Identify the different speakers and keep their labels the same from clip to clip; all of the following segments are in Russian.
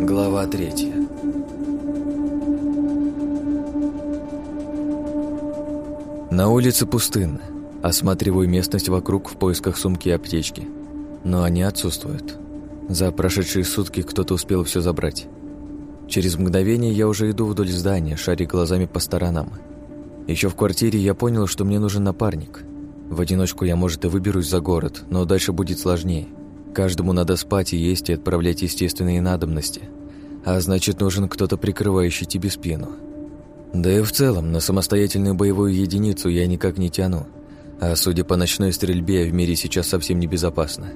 Speaker 1: Глава третья На улице пустынно. Осматриваю местность вокруг в поисках сумки и аптечки. Но они отсутствуют. За прошедшие сутки кто-то успел все забрать. Через мгновение я уже иду вдоль здания, шаря глазами по сторонам. Еще в квартире я понял, что мне нужен напарник. В одиночку я, может, и выберусь за город, но дальше будет сложнее. Каждому надо спать и есть и отправлять естественные надобности. А значит, нужен кто-то, прикрывающий тебе спину. Да и в целом, на самостоятельную боевую единицу я никак не тяну. А судя по ночной стрельбе, в мире сейчас совсем небезопасно.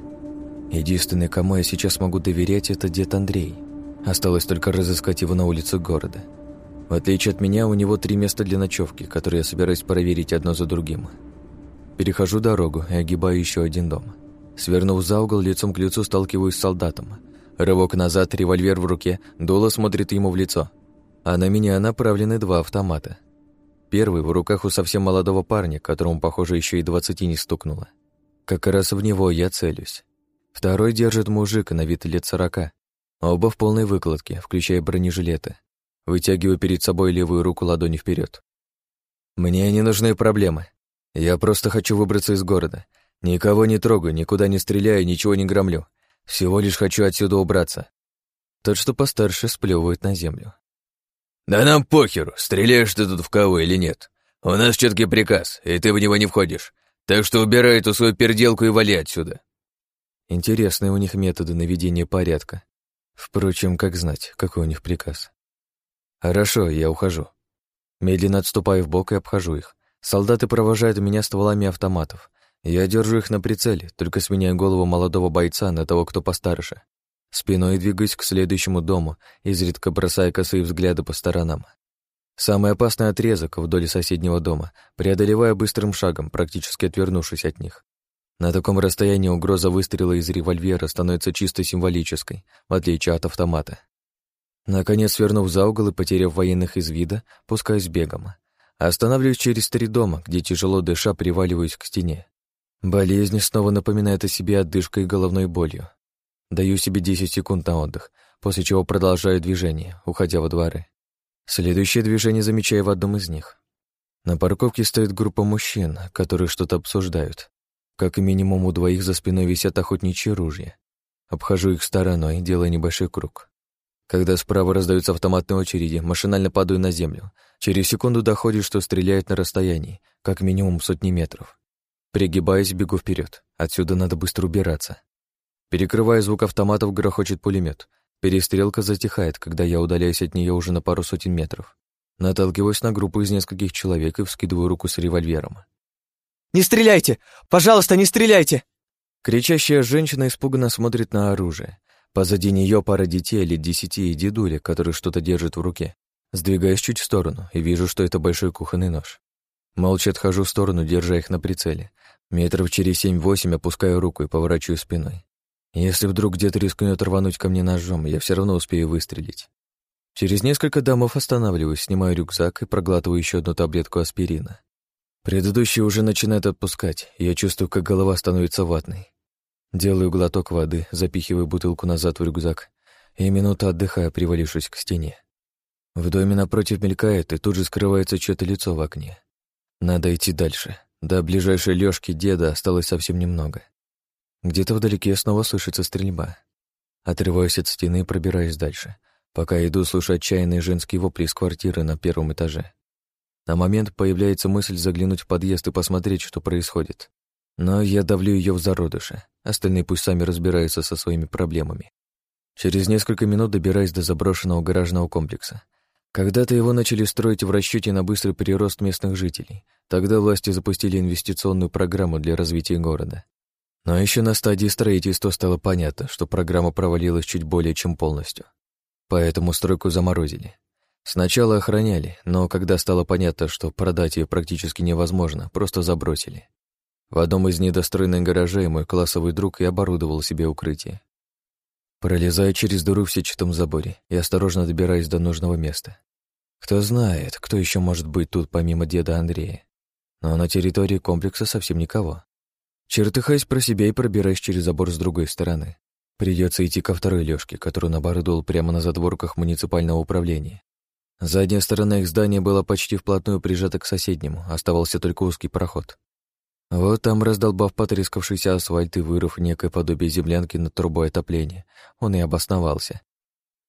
Speaker 1: Единственный, кому я сейчас могу доверять, это дед Андрей. Осталось только разыскать его на улице города. В отличие от меня, у него три места для ночевки, которые я собираюсь проверить одно за другим. Перехожу дорогу и огибаю еще один дом. Свернув за угол, лицом к лицу сталкиваюсь с солдатом. Рывок назад, револьвер в руке, дуло смотрит ему в лицо. А на меня направлены два автомата. Первый в руках у совсем молодого парня, которому, похоже, еще и двадцати не стукнуло. Как раз в него я целюсь. Второй держит мужик на вид лет сорока. Оба в полной выкладке, включая бронежилеты. Вытягиваю перед собой левую руку ладони вперед. Мне не нужны проблемы. Я просто хочу выбраться из города. Никого не трогаю, никуда не стреляю, ничего не громлю. Всего лишь хочу отсюда убраться. Тот, что постарше, сплевывает на землю.
Speaker 2: «Да нам похеру, стреляешь ты тут в кого или нет. У нас четкий приказ, и ты в него не входишь. Так что убирай эту свою переделку и вали отсюда».
Speaker 1: Интересные у них методы наведения порядка. Впрочем, как знать, какой у них приказ. Хорошо, я ухожу. Медленно отступаю в бок и обхожу их. Солдаты провожают меня стволами автоматов. Я держу их на прицеле, только сменяю голову молодого бойца на того, кто постарше. Спиной двигаюсь к следующему дому, изредка бросая косые взгляды по сторонам. Самый опасный отрезок вдоль соседнего дома, преодолевая быстрым шагом, практически отвернувшись от них. На таком расстоянии угроза выстрела из револьвера становится чисто символической, в отличие от автомата. Наконец, свернув за угол и потеряв военных из вида, пускаюсь бегом. Останавливаюсь через три дома, где тяжело дыша приваливаюсь к стене. Болезнь снова напоминает о себе отдышкой и головной болью. Даю себе 10 секунд на отдых, после чего продолжаю движение, уходя во дворы. Следующее движение замечаю в одном из них. На парковке стоит группа мужчин, которые что-то обсуждают. Как минимум у двоих за спиной висят охотничьи ружья. Обхожу их стороной, делая небольшой круг. Когда справа раздаются автоматные очереди, машинально падаю на землю. Через секунду доходит, что стреляют на расстоянии, как минимум сотни метров. Пригибаясь, бегу вперед. Отсюда надо быстро убираться. Перекрывая звук автоматов, грохочет пулемет. Перестрелка затихает, когда я удаляюсь от нее уже на пару сотен метров. Наталкиваюсь на группу из нескольких человек и вскидываю руку с револьвером.
Speaker 3: «Не стреляйте! Пожалуйста, не стреляйте!»
Speaker 1: Кричащая женщина испуганно смотрит на оружие. Позади нее пара детей лет десяти и дедуля, который что-то держит в руке. Сдвигаюсь чуть в сторону и вижу, что это большой кухонный нож. Молча отхожу в сторону, держа их на прицеле. Метров через семь-восемь опускаю руку и поворачиваю спиной. Если вдруг где-то рискнет рвануть ко мне ножом, я все равно успею выстрелить. Через несколько домов останавливаюсь, снимаю рюкзак и проглатываю еще одну таблетку аспирина. Предыдущий уже начинает отпускать, и я чувствую, как голова становится ватной. Делаю глоток воды, запихиваю бутылку назад в рюкзак и минуту отдыхаю, привалившись к стене. В доме напротив мелькает, и тут же скрывается чьё-то лицо в окне. Надо идти дальше. До ближайшей лёжки деда осталось совсем немного. Где-то вдалеке снова слышится стрельба. Отрываюсь от стены и пробираюсь дальше. Пока иду, слышу отчаянные женские вопли из квартиры на первом этаже. На момент появляется мысль заглянуть в подъезд и посмотреть, что происходит. Но я давлю ее в зародыше. Остальные пусть сами разбираются со своими проблемами. Через несколько минут добираюсь до заброшенного гаражного комплекса. Когда-то его начали строить в расчете на быстрый прирост местных жителей. Тогда власти запустили инвестиционную программу для развития города. Но еще на стадии строительства стало понятно, что программа провалилась чуть более чем полностью. Поэтому стройку заморозили. Сначала охраняли, но когда стало понятно, что продать ее практически невозможно, просто забросили. В одном из недостроенных гаражей мой классовый друг и оборудовал себе укрытие. Пролезаю через дыру в сетчатом заборе и осторожно добираюсь до нужного места. Кто знает, кто еще может быть тут помимо деда Андрея. Но на территории комплекса совсем никого. Чертыхаясь про себя и пробираюсь через забор с другой стороны. Придется идти ко второй лёжке, которую оборудовал прямо на задворках муниципального управления. Задняя сторона их здания была почти вплотную прижата к соседнему, оставался только узкий проход. Вот там, раздолбав потрескавшийся асфальт и вырыв некое подобие землянки над трубой отопления, он и обосновался.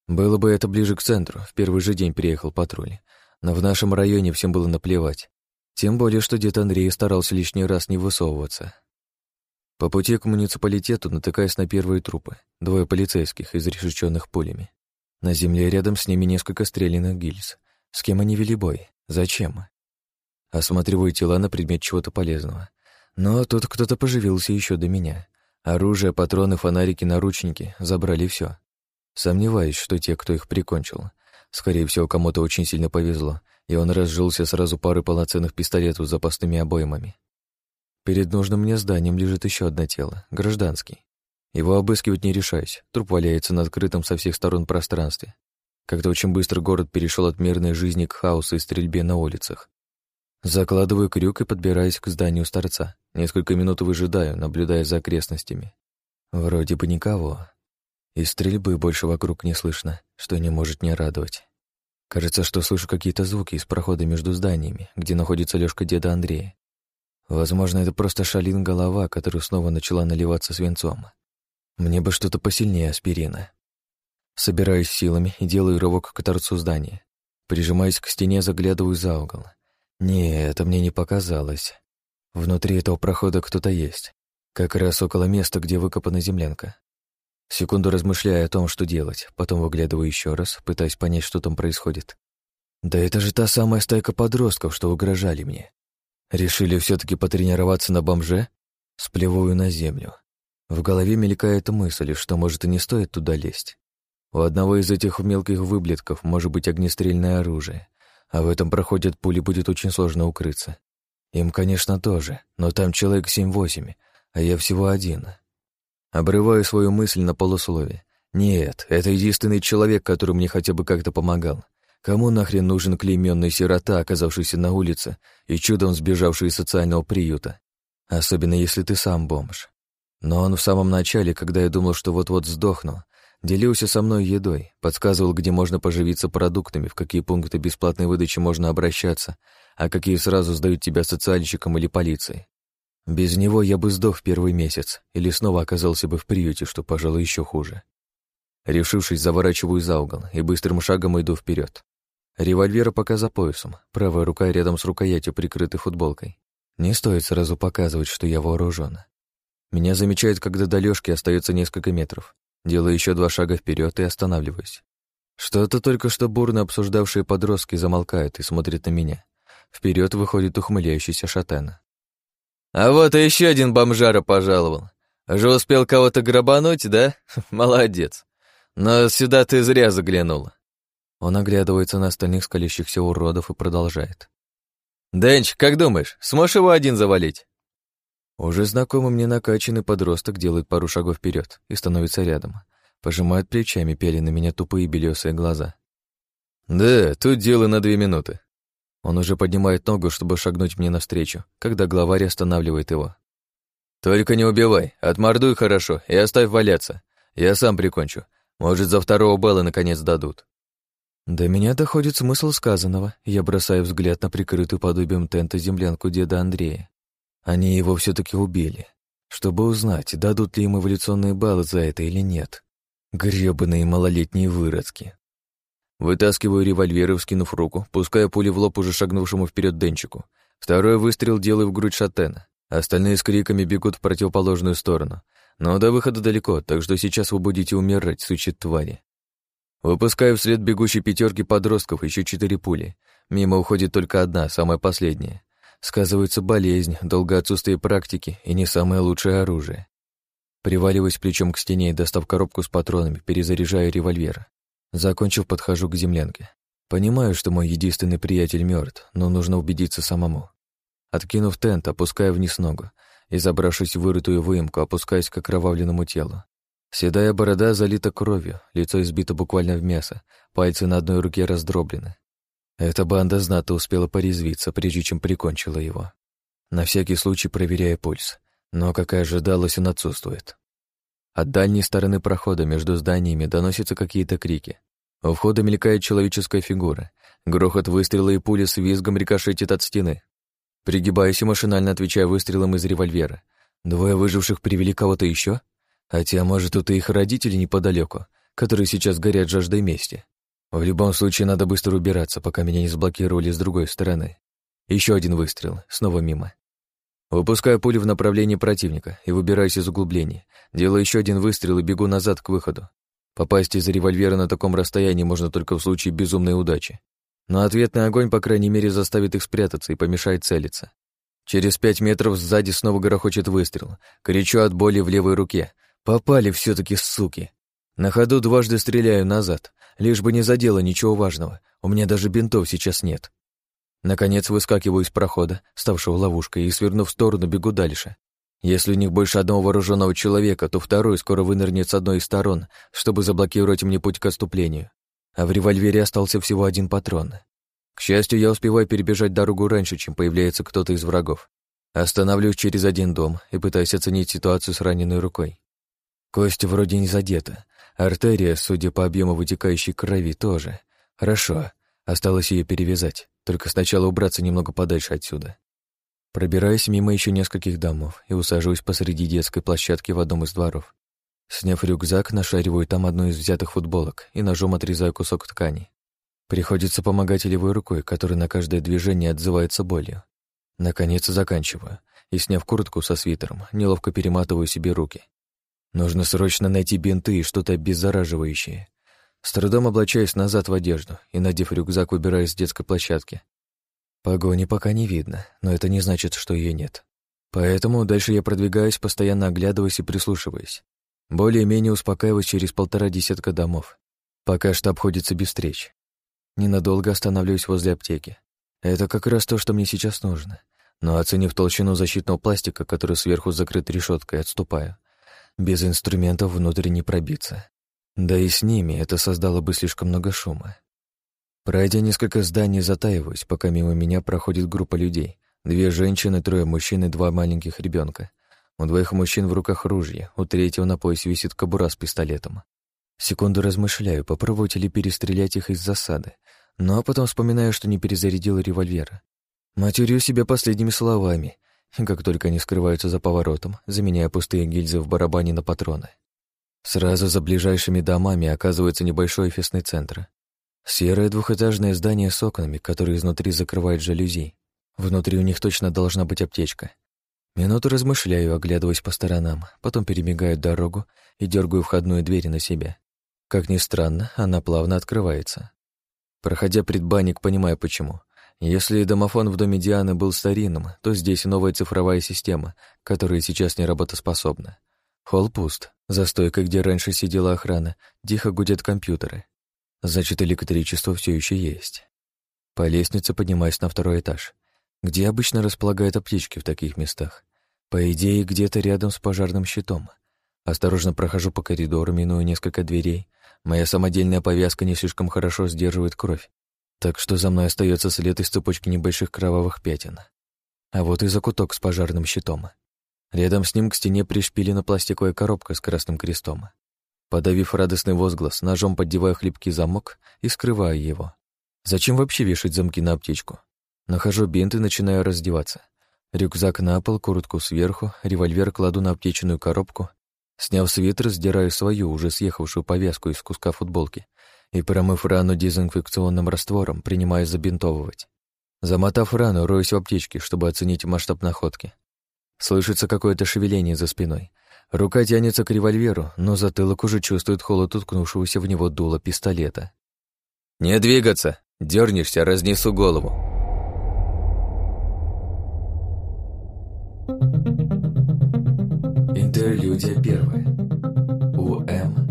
Speaker 1: Было бы это ближе к центру, в первый же день приехал патруль. Но в нашем районе всем было наплевать. Тем более, что дед Андрей старался лишний раз не высовываться. По пути к муниципалитету натыкаясь на первые трупы, двое полицейских, изрешеченных пулями. На земле рядом с ними несколько стрелянных гильз. С кем они вели бой? Зачем? Осматриваю тела на предмет чего-то полезного. Но тут кто-то поживился еще до меня. Оружие, патроны, фонарики, наручники забрали все. Сомневаюсь, что те, кто их прикончил. Скорее всего, кому-то очень сильно повезло, и он разжился сразу парой полноценных пистолетов с запасными обоймами. Перед нужным мне зданием лежит еще одно тело, гражданский. Его обыскивать не решаюсь, труп валяется на открытом со всех сторон пространстве. Как-то очень быстро город перешел от мирной жизни к хаосу и стрельбе на улицах. Закладываю крюк и подбираюсь к зданию старца. Несколько минут выжидаю, наблюдая за окрестностями. Вроде бы никого. И стрельбы больше вокруг не слышно, что не может не радовать. Кажется, что слышу какие-то звуки из прохода между зданиями, где находится лёжка деда Андрея. Возможно, это просто шалин голова, которая снова начала наливаться свинцом. Мне бы что-то посильнее аспирина. Собираюсь силами и делаю рывок к торцу здания. Прижимаясь к стене, заглядываю за угол. Не, это мне не показалось. Внутри этого прохода кто-то есть. Как раз около места, где выкопана землянка. Секунду размышляя о том, что делать, потом выглядываю еще раз, пытаясь понять, что там происходит. Да это же та самая стайка подростков, что угрожали мне. Решили все таки потренироваться на бомже? Сплевываю на землю. В голове мелькает мысль, что, может, и не стоит туда лезть. У одного из этих мелких выблетков может быть огнестрельное оружие, а в этом проходе пули будет очень сложно укрыться. Им, конечно, тоже, но там человек семь-восемь, а я всего один. Обрываю свою мысль на полуслове. Нет, это единственный человек, который мне хотя бы как-то помогал. Кому нахрен нужен клейменный сирота, оказавшийся на улице и чудом сбежавший из социального приюта? Особенно если ты сам бомж. Но он в самом начале, когда я думал, что вот-вот сдохну, делился со мной едой, подсказывал, где можно поживиться продуктами, в какие пункты бесплатной выдачи можно обращаться, а какие сразу сдают тебя социальщикам или полиции. Без него я бы сдох в первый месяц или снова оказался бы в приюте, что, пожалуй, еще хуже. Решившись, заворачиваю за угол и быстрым шагом иду вперед. Револьвер пока за поясом, правая рука рядом с рукоятью, прикрытой футболкой. Не стоит сразу показывать, что я вооружен. Меня замечают, когда до Лёшки остается несколько метров. Делаю еще два шага вперед и останавливаюсь. Что-то только что бурно обсуждавшие подростки замолкают и смотрят на меня. Вперед выходит ухмыляющийся шатен.
Speaker 2: «А вот и еще один бомжара пожаловал. Уже успел кого-то грабануть, да? Молодец. Но сюда ты зря заглянула».
Speaker 1: Он оглядывается на остальных скалящихся уродов и продолжает.
Speaker 2: «Дэнч, как думаешь, сможешь его один завалить?»
Speaker 1: Уже знакомый мне накачанный подросток делает пару шагов вперед и становится рядом. Пожимает плечами, пели на меня тупые белесые глаза.
Speaker 2: «Да, тут дело на две минуты».
Speaker 1: Он уже поднимает ногу, чтобы шагнуть мне навстречу, когда главарь останавливает его.
Speaker 2: «Только не убивай, отмордуй хорошо и оставь валяться. Я сам прикончу. Может, за второго Белла наконец дадут».
Speaker 1: До меня доходит смысл сказанного, я бросаю взгляд на прикрытую подобием тента землянку деда Андрея. Они его все таки убили, чтобы узнать, дадут ли им эволюционные баллы за это или нет. Гребаные малолетние выродки. Вытаскиваю револьвер и, вскинув руку, пуская пули в лоб уже шагнувшему вперед Денчику. Второй выстрел делаю в грудь шатена. Остальные с криками бегут в противоположную сторону. Но до выхода далеко, так что сейчас вы будете умирать, сучи твари. Выпускаю вслед бегущей пятерки подростков еще четыре пули. Мимо уходит только одна, самая последняя. Сказывается болезнь, долгое отсутствие практики и не самое лучшее оружие. Приваливаюсь плечом к стене и, достав коробку с патронами, перезаряжаю револьвер. Закончив, подхожу к землянке. Понимаю, что мой единственный приятель мертв, но нужно убедиться самому. Откинув тент, опускаю вниз ногу и, забравшись в вырытую выемку, опускаюсь к окровавленному телу. Седая борода залита кровью, лицо избито буквально в мясо, пальцы на одной руке раздроблены. Эта банда знато успела порезвиться, прежде чем прикончила его. На всякий случай проверяя пульс, но, как и ожидалось, он отсутствует. От дальней стороны прохода между зданиями доносятся какие-то крики. У входа мелькает человеческая фигура. Грохот выстрела и пули с визгом рикошетит от стены. Пригибаюсь и машинально отвечаю выстрелом из револьвера. Двое выживших привели кого-то еще? Хотя, может, тут и их родители неподалеку, которые сейчас горят жаждой мести. В любом случае, надо быстро убираться, пока меня не заблокировали с другой стороны. Еще один выстрел, снова мимо. Выпускаю пулю в направлении противника и выбираюсь из углубления. Делаю еще один выстрел и бегу назад к выходу. Попасть из револьвера на таком расстоянии можно только в случае безумной удачи. Но ответный огонь, по крайней мере, заставит их спрятаться и помешает целиться. Через пять метров сзади снова грохочет выстрел. Кричу от боли в левой руке. Попали все таки суки. На ходу дважды стреляю назад, лишь бы не задело ничего важного. У меня даже бинтов сейчас нет. Наконец выскакиваю из прохода, ставшего ловушкой, и, свернув в сторону, бегу дальше. Если у них больше одного вооруженного человека, то второй скоро вынырнет с одной из сторон, чтобы заблокировать мне путь к отступлению а в револьвере остался всего один патрон. К счастью, я успеваю перебежать дорогу раньше, чем появляется кто-то из врагов. Останавливаюсь через один дом и пытаюсь оценить ситуацию с раненой рукой. Кость вроде не задета. Артерия, судя по объему вытекающей крови, тоже. Хорошо. Осталось ее перевязать. Только сначала убраться немного подальше отсюда. Пробираюсь мимо еще нескольких домов и усаживаюсь посреди детской площадки в одном из дворов. Сняв рюкзак, нашариваю там одну из взятых футболок и ножом отрезаю кусок ткани. Приходится помогать левой рукой, которая на каждое движение отзывается болью. Наконец заканчиваю и, сняв куртку со свитером, неловко перематываю себе руки. Нужно срочно найти бинты и что-то обеззараживающее. С трудом облачаюсь назад в одежду и, надев рюкзак, выбираюсь с детской площадки. Погони пока не видно, но это не значит, что ее нет. Поэтому дальше я продвигаюсь, постоянно оглядываясь и прислушиваясь. Более-менее успокаиваюсь через полтора десятка домов. Пока что обходится без встреч. Ненадолго останавливаюсь возле аптеки. Это как раз то, что мне сейчас нужно. Но оценив толщину защитного пластика, который сверху закрыт решеткой, отступаю. Без инструментов внутрь не пробиться. Да и с ними это создало бы слишком много шума. Пройдя несколько зданий, затаиваюсь, пока мимо меня проходит группа людей. Две женщины, трое мужчин и два маленьких ребенка. У двоих мужчин в руках ружья, у третьего на поясе висит кобура с пистолетом. Секунду размышляю, попробовать ли перестрелять их из засады, но потом вспоминаю, что не перезарядил револьвера. Матерю себя последними словами, как только они скрываются за поворотом, заменяя пустые гильзы в барабане на патроны. Сразу за ближайшими домами оказывается небольшой офисный центр. Серое двухэтажное здание с окнами, которые изнутри закрывают жалюзи. Внутри у них точно должна быть аптечка. Минуту размышляю, оглядываясь по сторонам, потом перебегаю дорогу и дергаю входную дверь на себя. Как ни странно, она плавно открывается. Проходя предбанник, понимаю почему. Если домофон в доме Дианы был старинным, то здесь новая цифровая система, которая сейчас не работоспособна. Холл пуст. За стойкой, где раньше сидела охрана, тихо гудят компьютеры. Значит, электричество все еще есть. По лестнице поднимаюсь на второй этаж. Где обычно располагают аптечки в таких местах? По идее, где-то рядом с пожарным щитом. Осторожно прохожу по коридору, минуя несколько дверей. Моя самодельная повязка не слишком хорошо сдерживает кровь, так что за мной остается след из цепочки небольших кровавых пятен. А вот и закуток с пожарным щитом. Рядом с ним к стене пришпилена пластиковая коробка с красным крестом. Подавив радостный возглас, ножом поддеваю хлипкий замок и скрываю его. Зачем вообще вешать замки на аптечку? Нахожу бинт и начинаю раздеваться. Рюкзак на пол, куртку сверху, револьвер кладу на аптечную коробку. Сняв свитер, сдираю свою, уже съехавшую повязку из куска футболки и, промыв рану дезинфекционным раствором, принимаю забинтовывать. Замотав рану, роюсь в аптечке, чтобы оценить масштаб находки. Слышится какое-то шевеление за спиной. Рука тянется к револьверу, но затылок уже чувствует холод уткнувшегося в него дула пистолета. «Не двигаться! Дернешься, разнесу голову!» Интерлюдия первая. УМ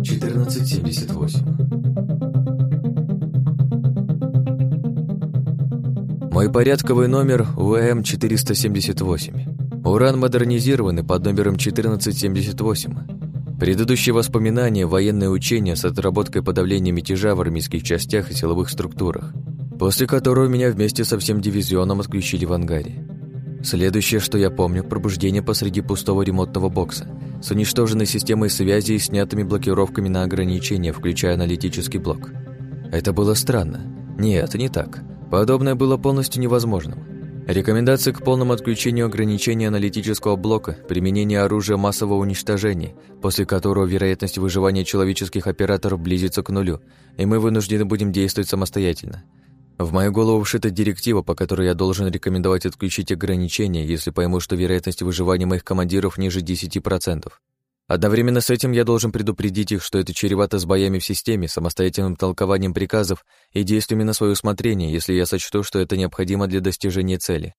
Speaker 1: 1478. Мой порядковый номер УМ 478. Уран модернизированный под номером 1478. Предыдущие воспоминания – военные учения с отработкой подавления мятежа в армейских частях и силовых структурах, после которого меня вместе со всем дивизионом отключили в ангаре. Следующее, что я помню, пробуждение посреди пустого ремонтного бокса с уничтоженной системой связи и снятыми блокировками на ограничения, включая аналитический блок. Это было странно. Нет, не так. Подобное было полностью невозможным. Рекомендации к полному отключению ограничения аналитического блока, применение оружия массового уничтожения, после которого вероятность выживания человеческих операторов близится к нулю, и мы вынуждены будем действовать самостоятельно. В мою голову вшита директива, по которой я должен рекомендовать отключить ограничения, если пойму, что вероятность выживания моих командиров ниже 10%. Одновременно с этим я должен предупредить их, что это чревато с боями в системе, самостоятельным толкованием приказов и действиями на свое усмотрение, если я сочту, что это необходимо для достижения цели.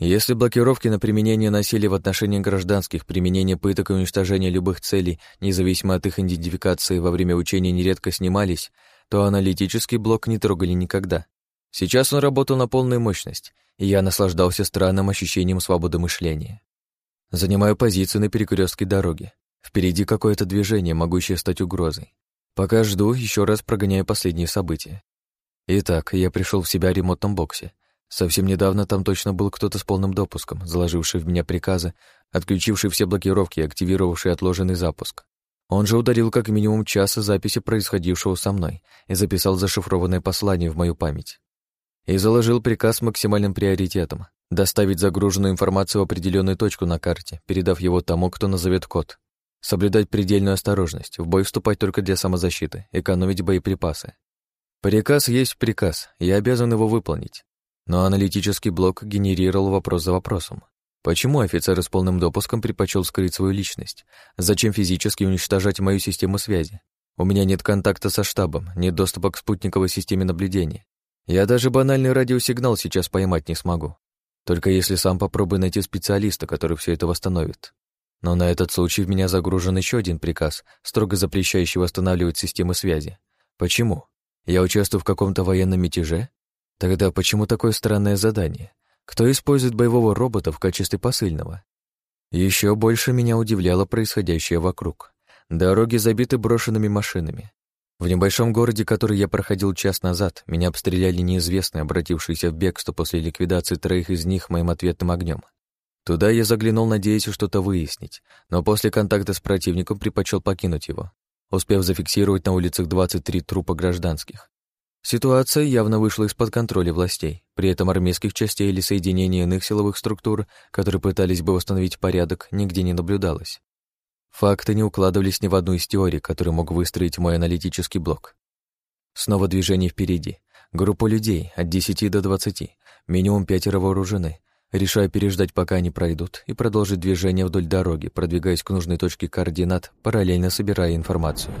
Speaker 1: Если блокировки на применение насилия в отношении гражданских, применение пыток и уничтожение любых целей, независимо от их идентификации во время учения нередко снимались, то аналитический блок не трогали никогда. Сейчас он работал на полную мощность, и я наслаждался странным ощущением свободы мышления. Занимаю позицию на перекрестке дороги. Впереди какое-то движение, могущее стать угрозой. Пока жду, еще раз прогоняю последние события. Итак, я пришел в себя в ремонтном боксе. Совсем недавно там точно был кто-то с полным допуском, заложивший в меня приказы, отключивший все блокировки и активировавший отложенный запуск. Он же ударил как минимум часа записи происходившего со мной и записал зашифрованное послание в мою память. И заложил приказ с максимальным приоритетом — доставить загруженную информацию в определенную точку на карте, передав его тому, кто назовет код. Соблюдать предельную осторожность, в бой вступать только для самозащиты, экономить боеприпасы. Приказ есть приказ, я обязан его выполнить. Но аналитический блок генерировал вопрос за вопросом. Почему офицер с полным допуском предпочел скрыть свою личность? Зачем физически уничтожать мою систему связи? У меня нет контакта со штабом, нет доступа к спутниковой системе наблюдения. Я даже банальный радиосигнал сейчас поймать не смогу. Только если сам попробую найти специалиста, который все это восстановит. Но на этот случай в меня загружен еще один приказ, строго запрещающий восстанавливать системы связи. Почему? Я участвую в каком-то военном мятеже? Тогда почему такое странное задание? Кто использует боевого робота в качестве посыльного? Еще больше меня удивляло происходящее вокруг. Дороги забиты брошенными машинами. В небольшом городе, который я проходил час назад, меня обстреляли неизвестные, обратившиеся в бегство после ликвидации троих из них моим ответным огнем. Туда я заглянул, надеясь что-то выяснить, но после контакта с противником предпочел покинуть его, успев зафиксировать на улицах 23 трупа гражданских. Ситуация явно вышла из-под контроля властей, при этом армейских частей или соединений иных силовых структур, которые пытались бы восстановить порядок, нигде не наблюдалось. Факты не укладывались ни в одну из теорий, которые мог выстроить мой аналитический блок. Снова движение впереди. Группа людей от 10 до 20, минимум пятеро вооружены, Решаю переждать, пока они пройдут, и продолжить движение вдоль дороги, продвигаясь к нужной точке координат, параллельно собирая информацию.